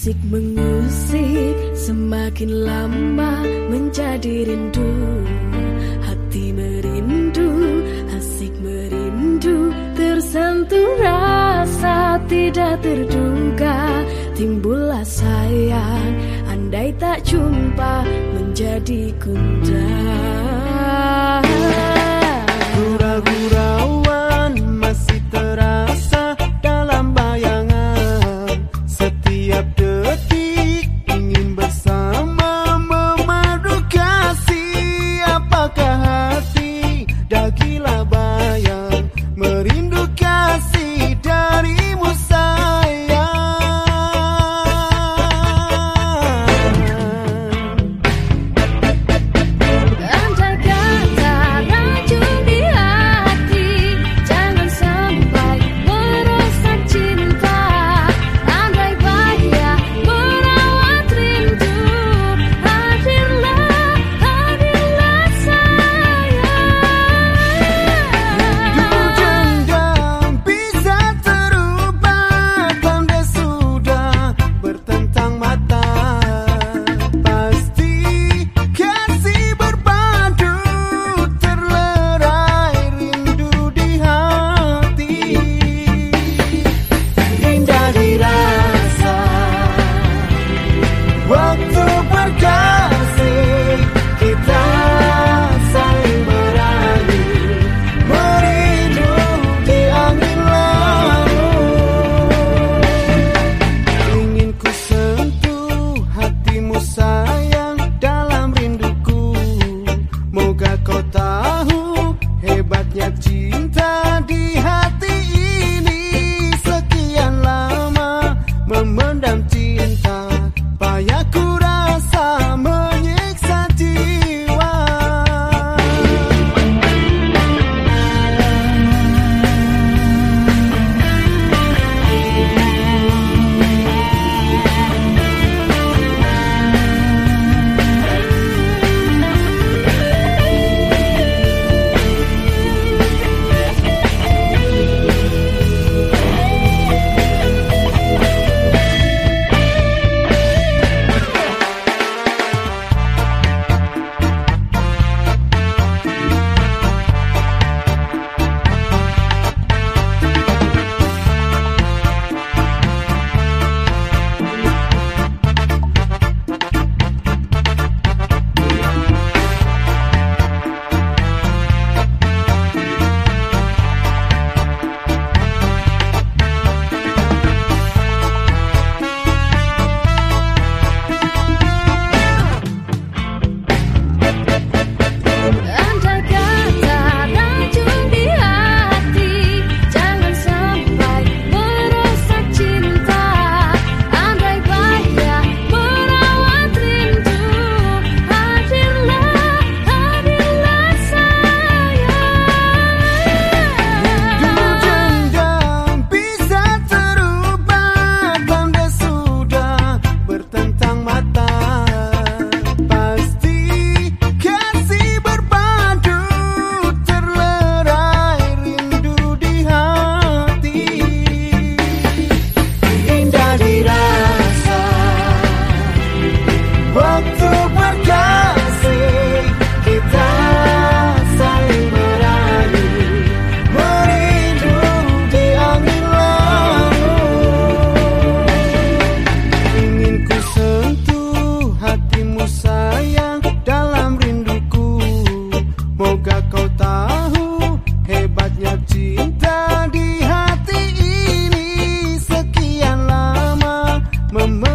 Asik mengusik semakin lama menjadi rindu. Hati merindu, asik merindu Tersentuh rasa tidak terduga. Timbullah sayang andai tak jumpa menjadi gundah Mama.